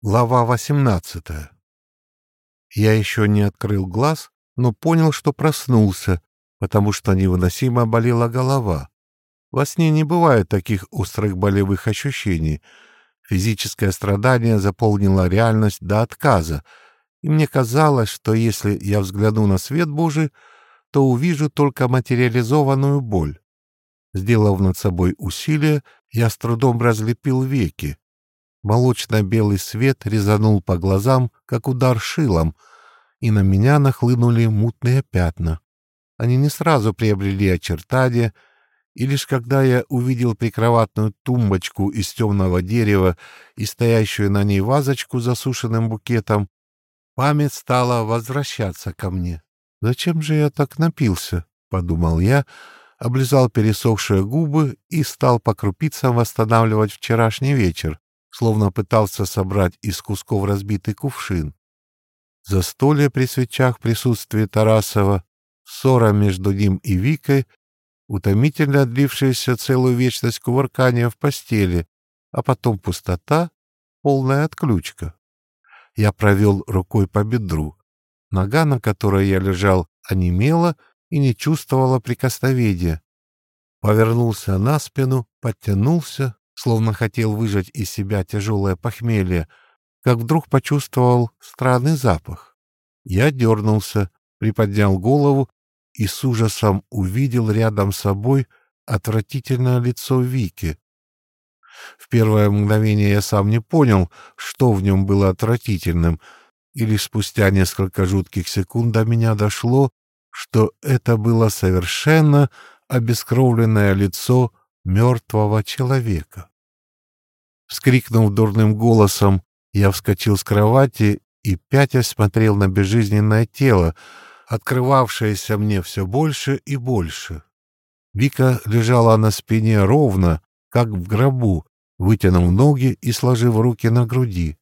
Глава 18 Я еще не открыл глаз, но понял, что проснулся, потому что невыносимо болела голова. Во сне не бывает таких острых болевых ощущений. Физическое страдание заполнило реальность до отказа, и мне казалось, что если я взгляну на свет Божий, то увижу только материализованную боль. Сделав над собой усилие, я с трудом разлепил веки. Молочно-белый свет резанул по глазам, как удар шилом, и на меня нахлынули мутные пятна. Они не сразу приобрели очертания, и лишь когда я увидел прикроватную тумбочку из темного дерева и стоящую на ней вазочку с засушенным букетом, память стала возвращаться ко мне. «Зачем же я так напился?» — подумал я, облизал пересохшие губы и стал по крупицам восстанавливать вчерашний вечер, словно пытался собрать из кусков разбитый кувшин. Застолье при свечах присутствия Тарасова, ссора между ним и Викой, утомительно длившаяся целую вечность кувыркания в постели, а потом пустота, полная отключка. Я провел рукой по бедру. Нога, на которой я лежал, онемела и не чувствовала прикосновения. Повернулся на спину, подтянулся, словно хотел выжать из себя тяжелое похмелье, как вдруг почувствовал странный запах. Я дернулся, приподнял голову и с ужасом увидел рядом с собой отвратительное лицо Вики. В первое мгновение я сам не понял, что в нем было отвратительным, и лишь спустя несколько жутких секунд до меня дошло, что это было совершенно обескровленное лицо мертвого человека. Вскрикнув дурным голосом, я вскочил с кровати и, пятясь, смотрел на безжизненное тело, открывавшееся мне все больше и больше. Вика лежала на спине ровно, как в гробу, вытянув ноги и сложив руки на груди.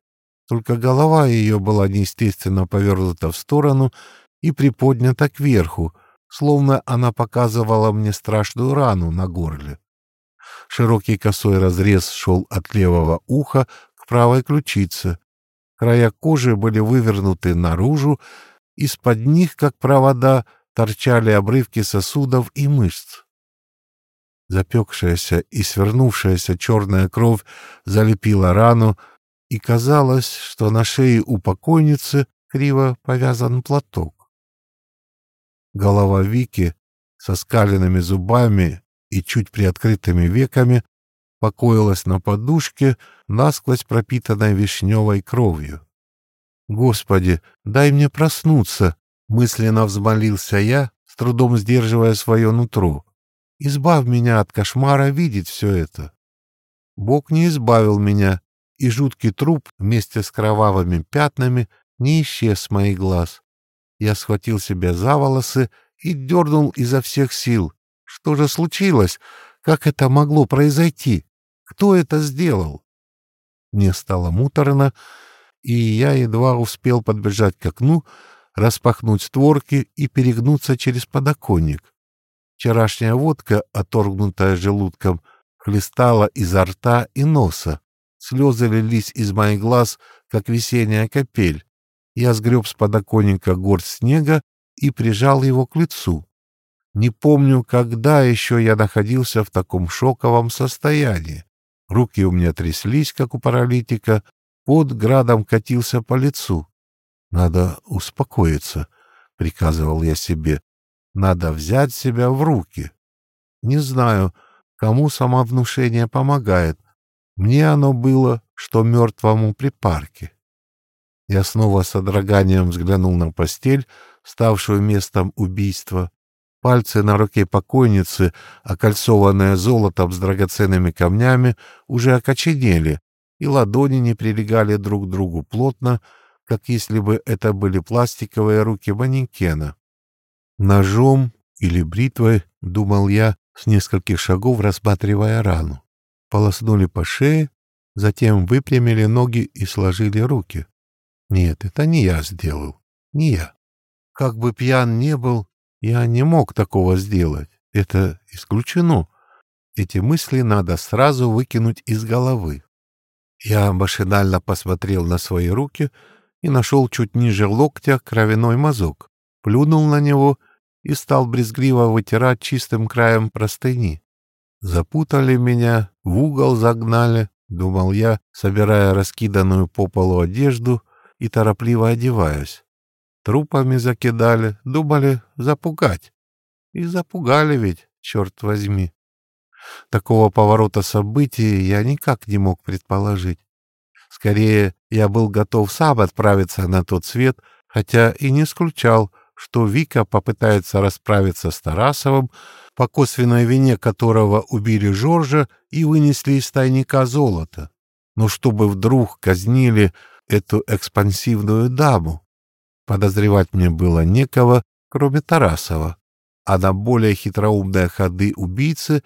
Только голова ее была неестественно повернута в сторону и приподнята кверху, словно она показывала мне страшную рану на горле. Широкий косой разрез шел от левого уха к правой ключице. Края кожи были вывернуты наружу, из-под них, как провода, торчали обрывки сосудов и мышц. Запекшаяся и свернувшаяся черная кровь залепила рану, и казалось, что на шее у покойницы криво повязан платок. Голова Вики со скаленными зубами и чуть приоткрытыми веками покоилась на подушке, насквозь пропитанной вишневой кровью. «Господи, дай мне проснуться!» — мысленно взмолился я, с трудом сдерживая свое нутро. «Избавь меня от кошмара видеть все это!» Бог не избавил меня, и жуткий труп вместе с кровавыми пятнами не исчез с моих глаз. Я схватил себя за волосы и дернул изо всех сил, что же случилось? Как это могло произойти? Кто это сделал? Мне стало муторно, и я едва успел подбежать к окну, распахнуть створки и перегнуться через подоконник. Вчерашняя водка, оторгнутая желудком, хлестала изо рта и носа. Слезы лились из моих глаз, как весенняя капель. Я сгреб с подоконника горсть снега и прижал его к лицу. Не помню, когда еще я находился в таком шоковом состоянии. Руки у меня тряслись, как у паралитика, под градом катился по лицу. «Надо успокоиться», — приказывал я себе. «Надо взять себя в руки». Не знаю, кому самовнушение помогает. Мне оно было, что мертвому при парке. Я снова с одраганием взглянул на постель, ставшую местом убийства, Пальцы на руке покойницы, окольцованные золотом с драгоценными камнями, уже окоченели, и ладони не прилегали друг к другу плотно, как если бы это были пластиковые руки манекена. Ножом или бритвой, думал я, с нескольких шагов рассматривая рану. Полоснули по шее, затем выпрямили ноги и сложили руки. Нет, это не я сделал, не я. Как бы пьян не был, я не мог такого сделать. Это исключено. Эти мысли надо сразу выкинуть из головы. Я машинально посмотрел на свои руки и нашел чуть ниже локтя кровяной мазок, плюнул на него и стал брезгливо вытирать чистым краем простыни. Запутали меня, в угол загнали, — думал я, собирая раскиданную по полу одежду и торопливо одеваясь. Трупами закидали, думали запугать. И запугали ведь, черт возьми. Такого поворота событий я никак не мог предположить. Скорее, я был готов сам отправиться на тот свет, хотя и не исключал, что Вика попытается расправиться с Тарасовым, по косвенной вине которого убили Жоржа и вынесли из тайника золото. Но чтобы вдруг казнили эту экспансивную даму, подозревать мне было некого, кроме Тарасова, а на более хитроумные ходы убийцы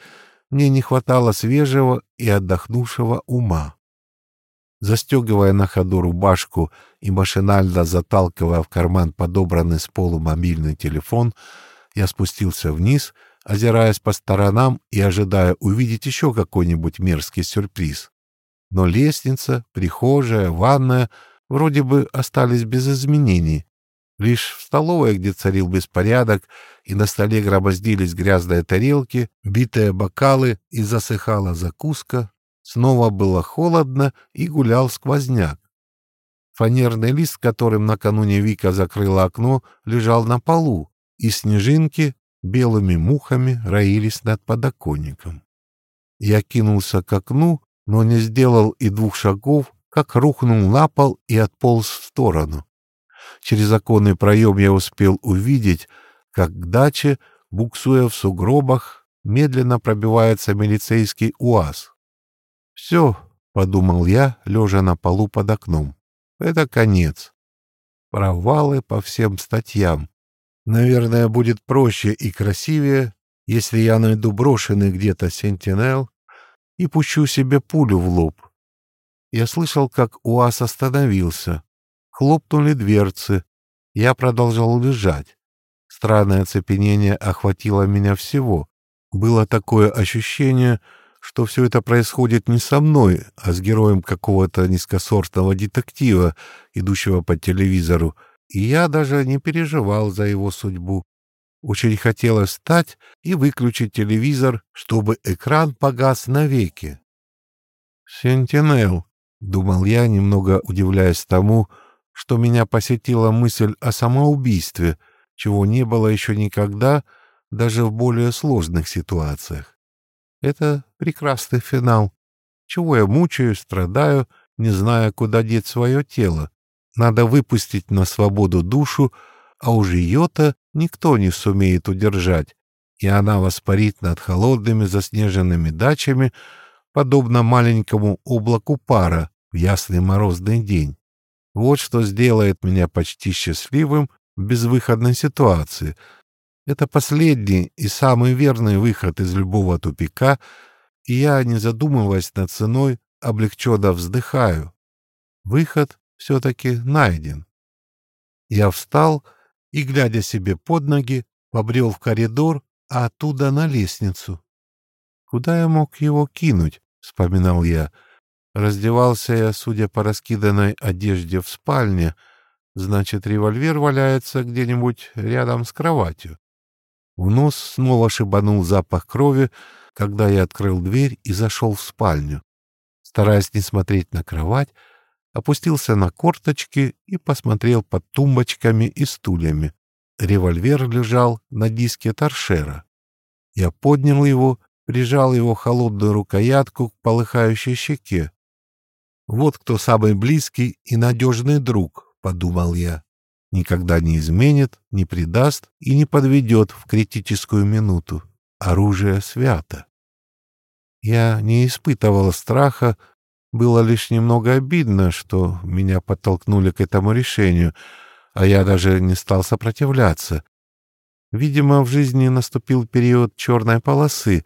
мне не хватало свежего и отдохнувшего ума. Застегивая на ходу рубашку и машинально заталкивая в карман подобранный с полу мобильный телефон, я спустился вниз, озираясь по сторонам и ожидая увидеть еще какой-нибудь мерзкий сюрприз. Но лестница, прихожая, ванная вроде бы остались без изменений. Лишь в столовой, где царил беспорядок, и на столе громоздились грязные тарелки, битые бокалы и засыхала закуска, снова было холодно и гулял сквозняк. Фанерный лист, которым накануне Вика закрыла окно, лежал на полу, и снежинки белыми мухами роились над подоконником. Я кинулся к окну, но не сделал и двух шагов, как рухнул на пол и отполз в сторону. Через оконный проем я успел увидеть, как к даче, буксуя в сугробах, медленно пробивается милицейский УАЗ. «Все», — подумал я, лежа на полу под окном, — «это конец. Провалы по всем статьям. Наверное, будет проще и красивее, если я найду брошенный где-то сентинел и пущу себе пулю в лоб. Я слышал, как УАЗ остановился. Хлопнули дверцы. Я продолжал лежать. Странное оцепенение охватило меня всего. Было такое ощущение, что все это происходит не со мной, а с героем какого-то низкосортного детектива, идущего по телевизору, и я даже не переживал за его судьбу. Очень хотелось встать и выключить телевизор, чтобы экран погас навеки. «Сентинел», — думал я, немного удивляясь тому, что меня посетила мысль о самоубийстве — чего не было еще никогда, даже в более сложных ситуациях. Это прекрасный финал. Чего я мучаюсь, страдаю, не зная, куда деть свое тело. Надо выпустить на свободу душу, а уж ее-то никто не сумеет удержать, и она воспарит над холодными заснеженными дачами, подобно маленькому облаку пара в ясный морозный день. Вот что сделает меня почти счастливым в безвыходной ситуации. Это последний и самый верный выход из любого тупика, и я, не задумываясь над ценой, облегченно вздыхаю. Выход все-таки найден. Я встал и, глядя себе под ноги, побрел в коридор, а оттуда на лестницу. Куда я мог его кинуть, вспоминал я. Раздевался я, судя по раскиданной одежде в спальне, — Значит, револьвер валяется где-нибудь рядом с кроватью. В нос снова шибанул запах крови, когда я открыл дверь и зашел в спальню. Стараясь не смотреть на кровать, опустился на корточки и посмотрел под тумбочками и стульями. Револьвер лежал на диске торшера. Я поднял его, прижал его холодную рукоятку к полыхающей щеке. Вот кто самый близкий и надежный друг, — подумал я, — никогда не изменит, не предаст и не подведет в критическую минуту. Оружие свято. Я не испытывала страха, было лишь немного обидно, что меня подтолкнули к этому решению, а я даже не стал сопротивляться. Видимо, в жизни наступил период черной полосы,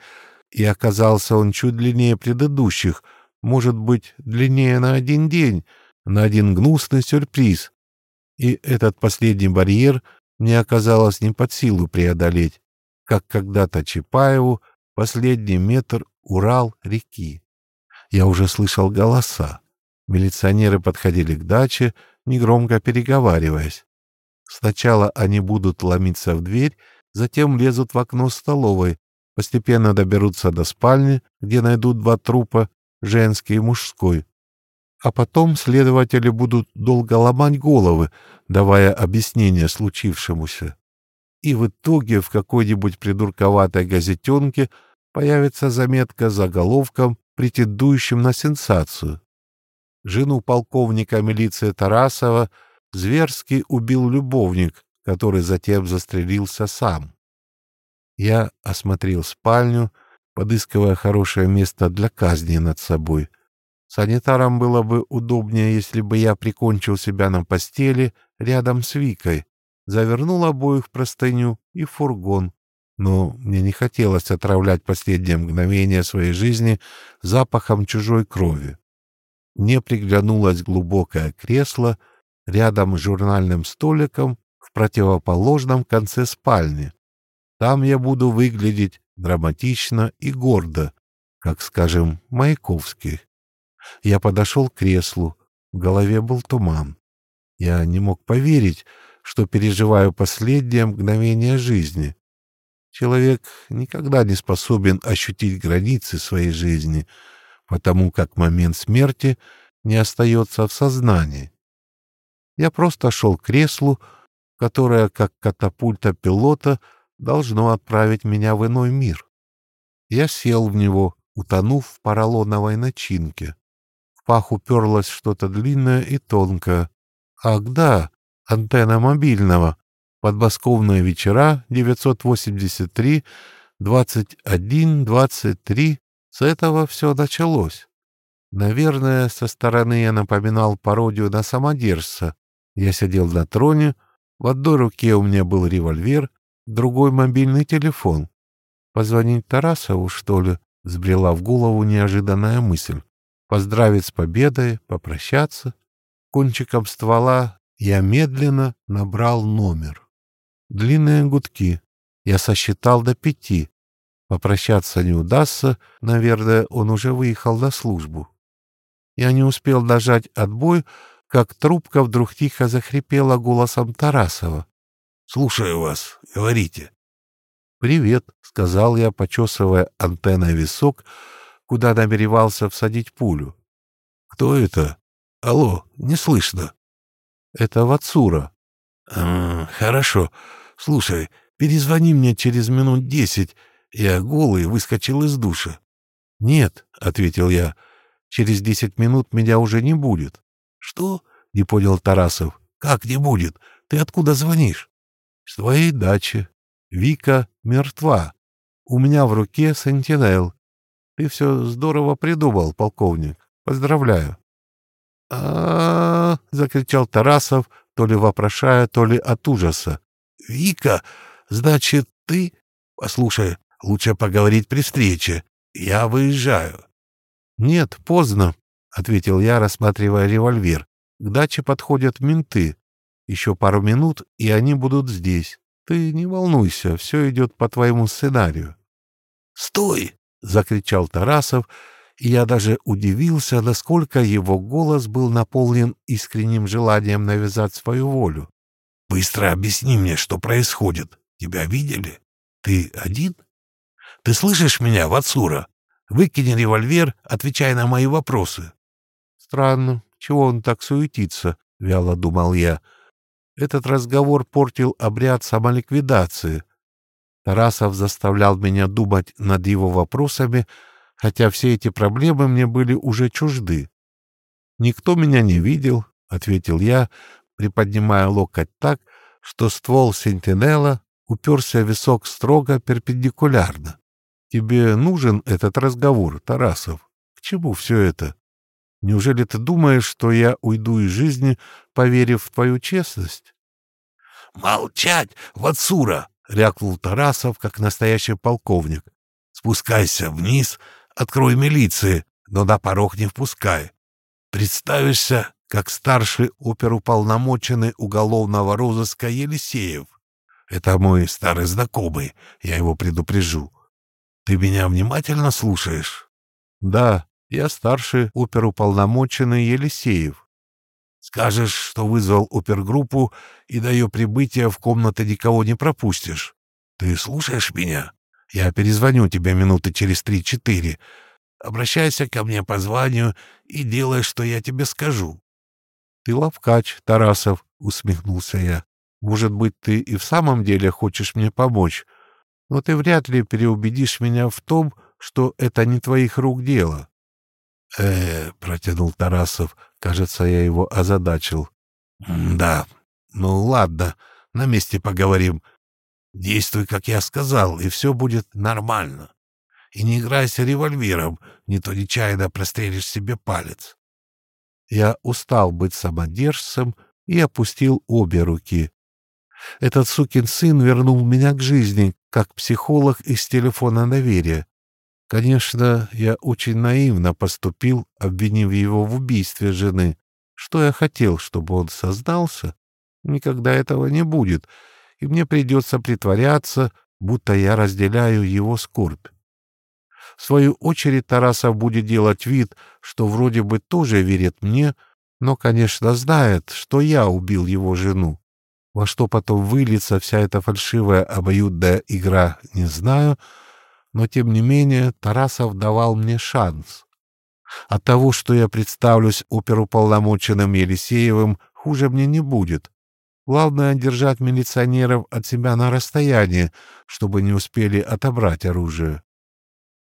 и оказался он чуть длиннее предыдущих, может быть, длиннее на один день — на один гнусный сюрприз. И этот последний барьер мне оказалось не под силу преодолеть, как когда-то Чапаеву последний метр Урал реки. Я уже слышал голоса. Милиционеры подходили к даче, негромко переговариваясь. Сначала они будут ломиться в дверь, затем лезут в окно столовой, постепенно доберутся до спальни, где найдут два трупа, женский и мужской. А потом следователи будут долго ломать головы, давая объяснение случившемуся. И в итоге в какой-нибудь придурковатой газетенке появится заметка с заголовком, претендующим на сенсацию. Жену полковника милиции Тарасова зверски убил любовник, который затем застрелился сам. Я осмотрел спальню, подыскивая хорошее место для казни над собой. Санитарам было бы удобнее, если бы я прикончил себя на постели рядом с Викой, завернул обоих в простыню и фургон. Но мне не хотелось отравлять последние мгновения своей жизни запахом чужой крови. Мне приглянулось глубокое кресло рядом с журнальным столиком в противоположном конце спальни. Там я буду выглядеть драматично и гордо, как, скажем, Маяковский. Я подошел к креслу, в голове был туман. Я не мог поверить, что переживаю последнее мгновение жизни. Человек никогда не способен ощутить границы своей жизни, потому как момент смерти не остается в сознании. Я просто шел к креслу, которое, как катапульта пилота, должно отправить меня в иной мир. Я сел в него, утонув в поролоновой начинке. В пах уперлось что-то длинное и тонкое. Ах да, антенна мобильного. Подмосковные вечера 983 21 23 с этого все началось. Наверное, со стороны я напоминал пародию на самодержца. Я сидел на троне, в одной руке у меня был револьвер, другой — мобильный телефон. Позвонить Тарасову, что ли, взбрела в голову неожиданная мысль. Поздравить с победой, попрощаться. Кончиком ствола я медленно набрал номер. Длинные гудки. Я сосчитал до пяти. Попрощаться не удастся, наверное, он уже выехал на службу. Я не успел нажать отбой, как трубка вдруг тихо захрипела голосом Тарасова. — Слушаю вас, говорите. — Привет, — сказал я, почесывая антенной висок, куда намеревался всадить пулю. — Кто это? Алло, не слышно. — Это Вацура. — Хорошо. Слушай, перезвони мне через минут десять, я голый выскочил из душа. — Нет, — ответил я, — через десять минут меня уже не будет. — Что? — не понял Тарасов. — Как не будет? Ты откуда звонишь? — С твоей дачи. Вика мертва. У меня в руке сентинел. Ты все здорово придумал, полковник. Поздравляю. -а закричал Тарасов, то ли вопрошая, то ли от ужаса. — Вика, значит, ты... Послушай, Лучше поговорить при встрече. Я выезжаю. — Нет, поздно, — ответил я, рассматривая револьвер. — К даче подходят менты. Еще пару минут, и они будут здесь. Ты не волнуйся, все идет по твоему сценарию. — Стой! — закричал Тарасов, и я даже удивился, насколько его голос был наполнен искренним желанием навязать свою волю. — Быстро объясни мне, что происходит. Тебя видели? Ты один? Ты слышишь меня, Вацура? Выкини револьвер, отвечай на мои вопросы. Странно, чего он так суетится, вяло думал я. Этот разговор портил обряд самоликвидации. Тарасов заставлял меня думать над его вопросами, хотя все эти проблемы мне были уже чужды. «Никто меня не видел», — ответил я, приподнимая локоть так, что ствол сентинела уперся в висок строго перпендикулярно. Тебе нужен этот разговор, Тарасов? К чему все это? Неужели ты думаешь, что я уйду из жизни, поверив в твою честность? — Молчать, Вацура! — рякнул Тарасов, как настоящий полковник. — Спускайся вниз, открой милиции, но на порог не впускай. Представишься, как старший оперуполномоченный уголовного розыска Елисеев. Это мой старый знакомый, я его предупрежу. Ты меня внимательно слушаешь? Да, Я старший оперуполномоченный Елисеев. Скажешь, что вызвал опергруппу и до ее прибытия в комнаты никого не пропустишь. Ты слушаешь меня? Я перезвоню тебе минуты через три-четыре. Обращайся ко мне по званию и делай, что я тебе скажу. — Ты ловкач, Тарасов, — усмехнулся я. — Может быть, ты и в самом деле хочешь мне помочь, но ты вряд ли переубедишь меня в том, что это не твоих рук дело. — Э, — протянул Тарасов, кажется, я его озадачил. — Да, ну ладно, на месте поговорим. Действуй, как я сказал, и все будет нормально. И не играйся револьвером, не то нечаянно прострелишь себе палец. Я устал быть самодержцем и опустил обе руки. Этот сукин сын вернул меня к жизни, как психолог из телефона доверия. Конечно, я очень наивно поступил, обвинив его в убийстве жены. Что я хотел, чтобы он создался? Никогда этого не будет, и мне придется притворяться, будто я разделяю его скорбь. В свою очередь Тарасов будет делать вид, что вроде бы тоже верит мне, но, конечно, знает, что я убил его жену. Во что потом выльется вся эта фальшивая обоюдная игра, не знаю, но, тем не менее, Тарасов давал мне шанс. От того, что я представлюсь оперуполномоченным Елисеевым, хуже мне не будет. Главное — держать милиционеров от себя на расстоянии, чтобы не успели отобрать оружие.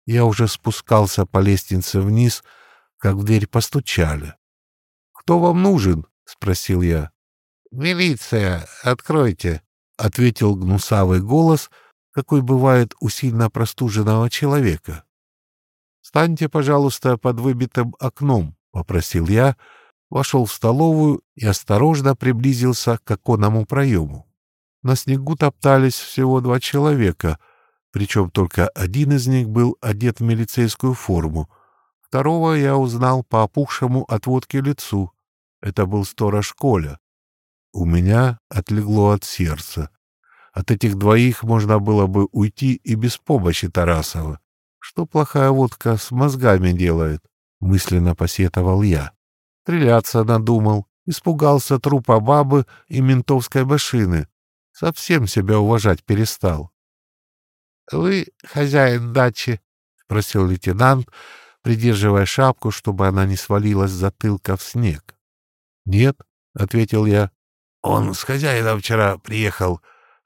Я уже спускался по лестнице вниз, как в дверь постучали. «Кто вам нужен?» — спросил я. «Милиция, откройте!» — ответил гнусавый голос, какой бывает у сильно простуженного человека. «Станьте, пожалуйста, под выбитым окном», — попросил я, вошел в столовую и осторожно приблизился к оконному проему. На снегу топтались всего два человека — причем только один из них был одет в милицейскую форму. Второго я узнал по опухшему от водки лицу. Это был сторож Коля. У меня отлегло от сердца. От этих двоих можно было бы уйти и без помощи Тарасова. Что плохая водка с мозгами делает? Мысленно посетовал я. Стреляться надумал, испугался трупа бабы и ментовской машины. Совсем себя уважать перестал. — Вы хозяин дачи? — спросил лейтенант, придерживая шапку, чтобы она не свалилась затылка в снег. — Нет, — ответил я. — Он с хозяином вчера приехал,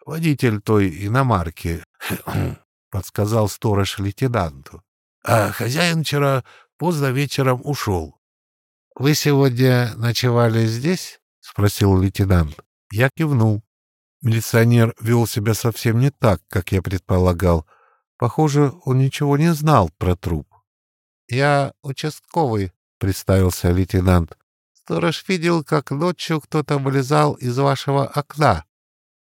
водитель той иномарки, — подсказал сторож лейтенанту. — А хозяин вчера поздно вечером ушел. — Вы сегодня ночевали здесь? — спросил лейтенант. Я кивнул. Милиционер вел себя совсем не так, как я предполагал. Похоже, он ничего не знал про труп. — Я участковый, — представился лейтенант. — Сторож видел, как ночью кто-то вылезал из вашего окна. —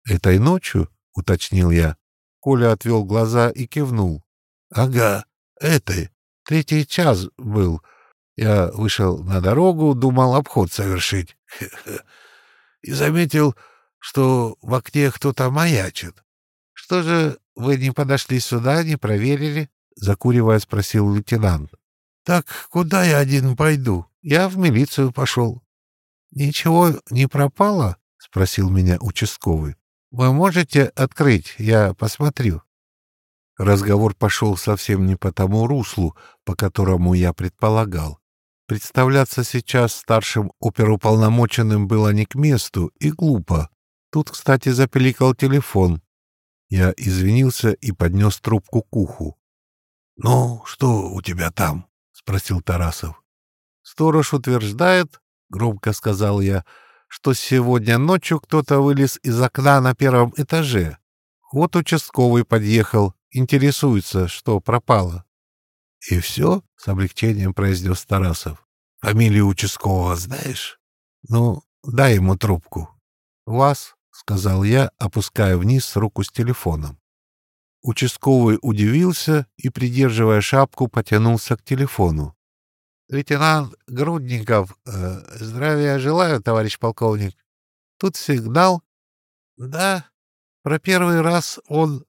Этой ночью? — уточнил я. Коля отвел глаза и кивнул. — Ага, этой. Третий час был. Я вышел на дорогу, думал обход совершить. И заметил что в окне кто-то маячит. — Что же вы не подошли сюда, не проверили? — закуривая спросил лейтенант. — Так куда я один пойду? Я в милицию пошел. — Ничего не пропало? — спросил меня участковый. — Вы можете открыть, я посмотрю. Разговор пошел совсем не по тому руслу, по которому я предполагал. Представляться сейчас старшим оперуполномоченным было не к месту и глупо. Тут, кстати, запеликал телефон. Я извинился и поднес трубку к уху. — Ну, что у тебя там? — спросил Тарасов. — Сторож утверждает, — громко сказал я, — что сегодня ночью кто-то вылез из окна на первом этаже. Вот участковый подъехал, интересуется, что пропало. — И все? — с облегчением произнес Тарасов. — Фамилию участкового знаешь? — Ну, дай ему трубку. — Вас? — сказал я, опуская вниз руку с телефоном. Участковый удивился и, придерживая шапку, потянулся к телефону. — Лейтенант Грудников, э, здравия желаю, товарищ полковник. Тут сигнал. — Да, про первый раз он...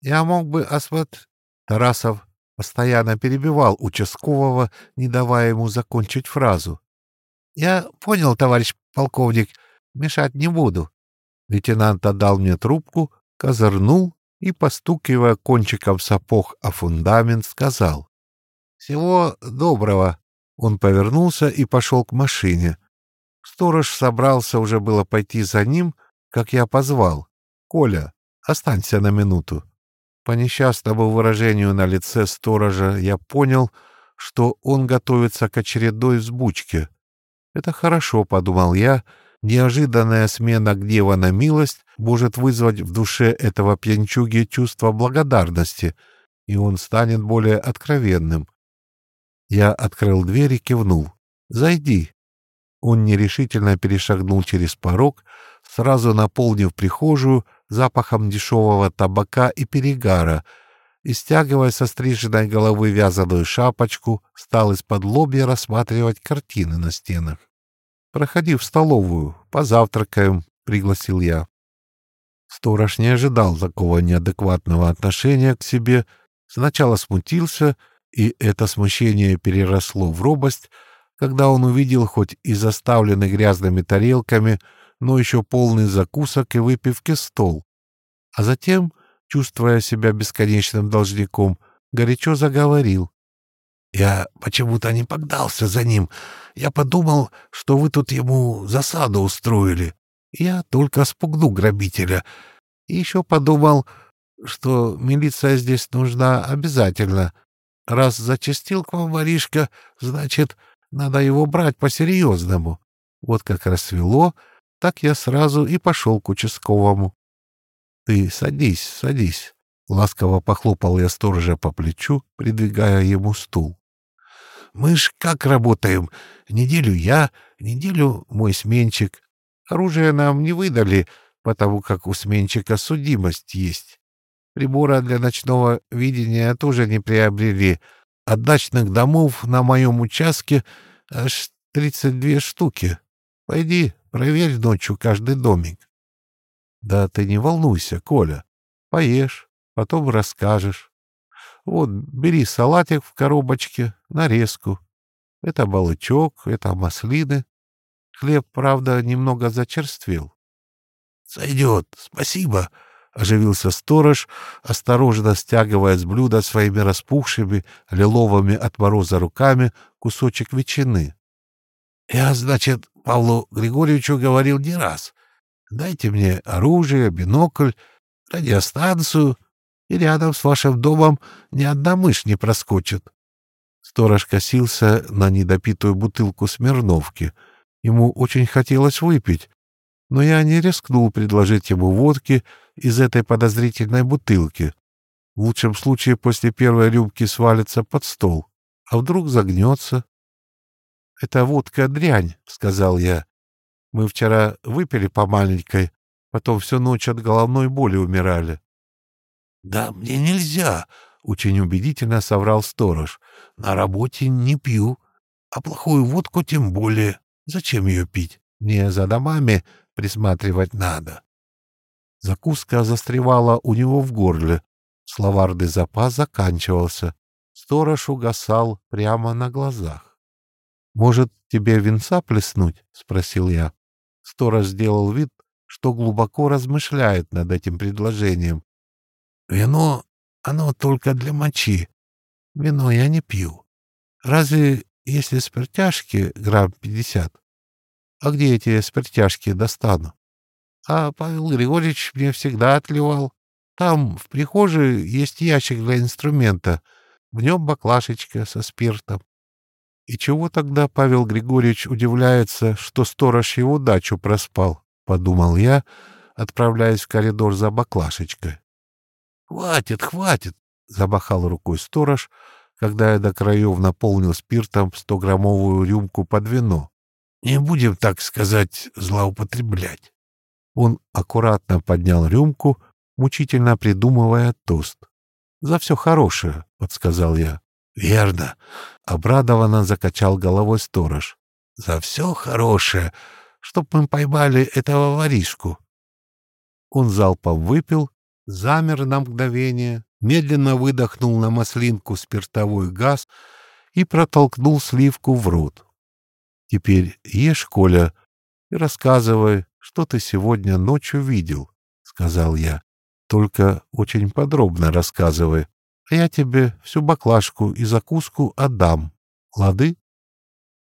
Я мог бы осмотр... Тарасов, постоянно перебивал участкового, не давая ему закончить фразу. «Я понял, товарищ полковник, мешать не буду». Лейтенант отдал мне трубку, козырнул и, постукивая кончиком сапог о фундамент, сказал. «Всего доброго!» Он повернулся и пошел к машине. Сторож собрался уже было пойти за ним, как я позвал. «Коля, останься на минуту». По несчастному выражению на лице сторожа я понял, что он готовится к очередной взбучке. «Это хорошо», — подумал я, — «неожиданная смена гнева на милость может вызвать в душе этого пьянчуги чувство благодарности, и он станет более откровенным». Я открыл дверь и кивнул. «Зайди». Он нерешительно перешагнул через порог, сразу наполнив прихожую запахом дешевого табака и перегара, и, стягивая со стриженной головы вязаную шапочку, стал из-под лобья рассматривать картины на стенах. «Проходи в столовую, позавтракаем», — пригласил я. Сторож не ожидал такого неадекватного отношения к себе, сначала смутился, и это смущение переросло в робость, когда он увидел хоть и заставленный грязными тарелками, но еще полный закусок и выпивки стол. А затем, чувствуя себя бесконечным должником, горячо заговорил. «Я почему-то не погнался за ним. Я подумал, что вы тут ему засаду устроили. Я только спугну грабителя. И еще подумал, что милиция здесь нужна обязательно. Раз зачастил к вам воришка, значит, надо его брать по-серьезному. Вот как рассвело, так я сразу и пошел к участковому. — Ты садись, садись. Ласково похлопал я сторожа по плечу, придвигая ему стул. — Мы ж как работаем? Неделю я, неделю мой сменщик. Оружие нам не выдали, потому как у сменщика судимость есть. Прибора для ночного видения тоже не приобрели. От дачных домов на моем участке аж 32 штуки. Пойди, проверь ночью каждый домик. Да ты не волнуйся, Коля. Поешь, потом расскажешь. Вот, бери салатик в коробочке, нарезку. Это балычок, это маслины. Хлеб, правда, немного зачерствел. — Сойдет, спасибо, — оживился сторож, осторожно стягивая с блюда своими распухшими, лиловыми от мороза руками кусочек ветчины. — Я, значит, Павлу Григорьевичу говорил не раз. Дайте мне оружие, бинокль, радиостанцию, и рядом с вашим домом ни одна мышь не проскочит. Сторож косился на недопитую бутылку Смирновки. Ему очень хотелось выпить, но я не рискнул предложить ему водки из этой подозрительной бутылки. В лучшем случае после первой рюмки свалится под стол, а вдруг загнется. — Это водка дрянь, — сказал я. Мы вчера выпили по маленькой, потом всю ночь от головной боли умирали. — Да мне нельзя, — очень убедительно соврал сторож. — На работе не пью, а плохую водку тем более. Зачем ее пить? Не за домами присматривать надо. Закуска застревала у него в горле. Словарный запас заканчивался. Сторож угасал прямо на глазах. — Может, тебе венца плеснуть? — спросил я. Сторож сделал вид, что глубоко размышляет над этим предложением. — Вино, оно только для мочи. Вино я не пью. Разве если спиртяшки грамм пятьдесят? А где эти спиртяшки достану? А Павел Григорьевич мне всегда отливал. Там, в прихожей, есть ящик для инструмента. В нем баклашечка со спиртом. И чего тогда Павел Григорьевич удивляется, что сторож его дачу проспал, — подумал я, отправляясь в коридор за баклашечкой. — Хватит, хватит! — замахал рукой сторож, когда я до краев наполнил спиртом стограммовую рюмку под вино. Не будем, так сказать, злоупотреблять. Он аккуратно поднял рюмку, мучительно придумывая тост. «За все хорошее», — подсказал я. «Верно», — обрадованно закачал головой сторож. «За все хорошее, чтоб мы поймали этого воришку». Он залпом выпил, замер на мгновение, медленно выдохнул на маслинку спиртовой газ и протолкнул сливку в рот. «Теперь ешь, Коля, и рассказывай, что ты сегодня ночью видел», — сказал я. «Только очень подробно рассказывай, а я тебе всю баклажку и закуску отдам. Лады?»